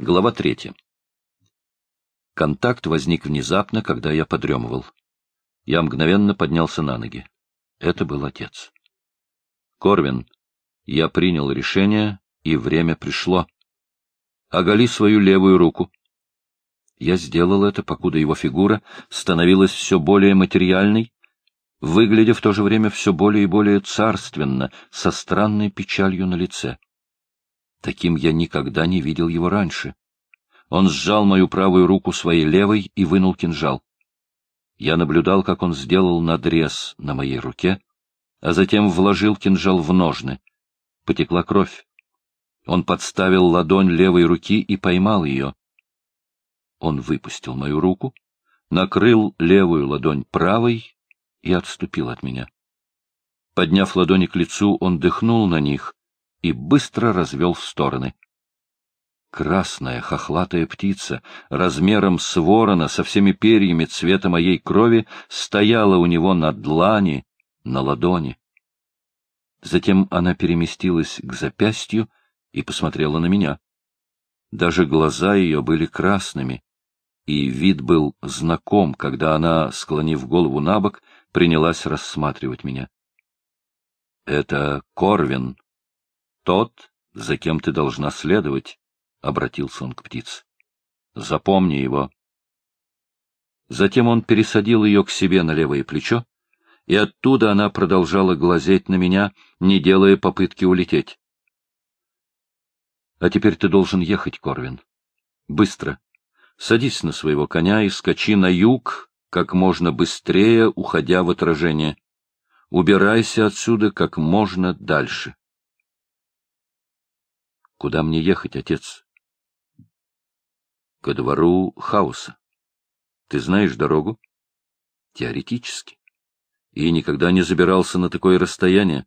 Глава третья. Контакт возник внезапно, когда я подремывал. Я мгновенно поднялся на ноги. Это был отец. Корвин, я принял решение, и время пришло. Оголи свою левую руку. Я сделал это, покуда его фигура становилась все более материальной, выглядя в то же время все более и более царственно, со странной печалью на лице. Таким я никогда не видел его раньше. Он сжал мою правую руку своей левой и вынул кинжал. Я наблюдал, как он сделал надрез на моей руке, а затем вложил кинжал в ножны. Потекла кровь. Он подставил ладонь левой руки и поймал ее. Он выпустил мою руку, накрыл левую ладонь правой и отступил от меня. Подняв ладони к лицу, он дыхнул на них, и быстро развел в стороны. Красная хохлатая птица, размером с ворона, со всеми перьями цвета моей крови, стояла у него на длани, на ладони. Затем она переместилась к запястью и посмотрела на меня. Даже глаза ее были красными, и вид был знаком, когда она, склонив голову на бок, принялась рассматривать меня. — Это Корвин, тот, за кем ты должна следовать, — обратился он к птице. — Запомни его. Затем он пересадил ее к себе на левое плечо, и оттуда она продолжала глазеть на меня, не делая попытки улететь. — А теперь ты должен ехать, Корвин. Быстро. Садись на своего коня и скачи на юг, как можно быстрее, уходя в отражение. Убирайся отсюда как можно дальше. Куда мне ехать, отец? Ко двору хаоса. Ты знаешь дорогу? Теоретически. И никогда не забирался на такое расстояние.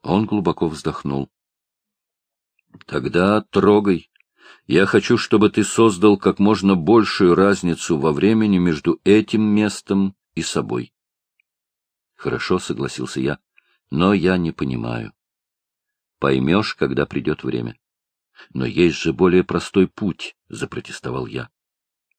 Он глубоко вздохнул. Тогда трогай. Я хочу, чтобы ты создал как можно большую разницу во времени между этим местом и собой. Хорошо, согласился я, но я не понимаю. Поймешь, когда придет время. Но есть же более простой путь, — запротестовал я.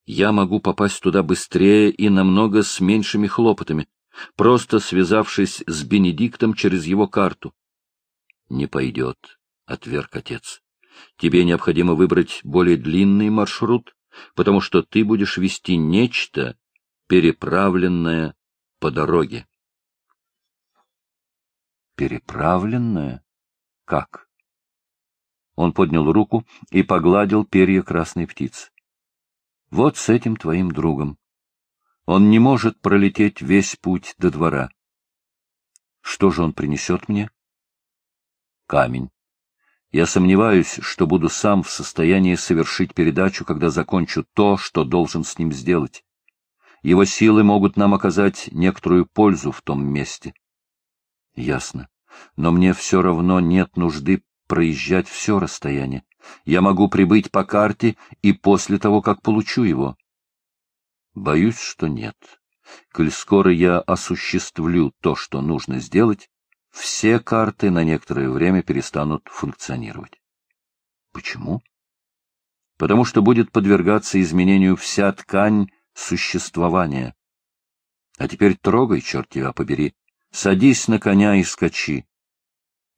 Я могу попасть туда быстрее и намного с меньшими хлопотами, просто связавшись с Бенедиктом через его карту. — Не пойдет, — отверг отец. — Тебе необходимо выбрать более длинный маршрут, потому что ты будешь вести нечто, переправленное по дороге. Переправленное? Как? Он поднял руку и погладил перья красной птицы. Вот с этим твоим другом. Он не может пролететь весь путь до двора. Что же он принесет мне? Камень. Я сомневаюсь, что буду сам в состоянии совершить передачу, когда закончу то, что должен с ним сделать. Его силы могут нам оказать некоторую пользу в том месте. Ясно но мне все равно нет нужды проезжать все расстояние. Я могу прибыть по карте и после того, как получу его. Боюсь, что нет. Коль скоро я осуществлю то, что нужно сделать, все карты на некоторое время перестанут функционировать. Почему? Потому что будет подвергаться изменению вся ткань существования. А теперь трогай, черт тебя побери, садись на коня и скачи.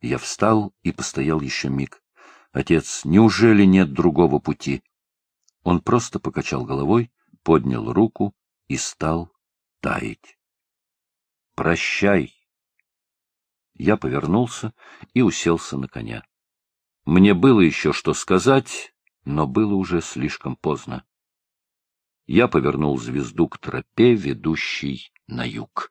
Я встал и постоял еще миг. Отец, неужели нет другого пути? Он просто покачал головой, поднял руку и стал таять. Прощай. Я повернулся и уселся на коня. Мне было еще что сказать, но было уже слишком поздно. Я повернул звезду к тропе, ведущей на юг.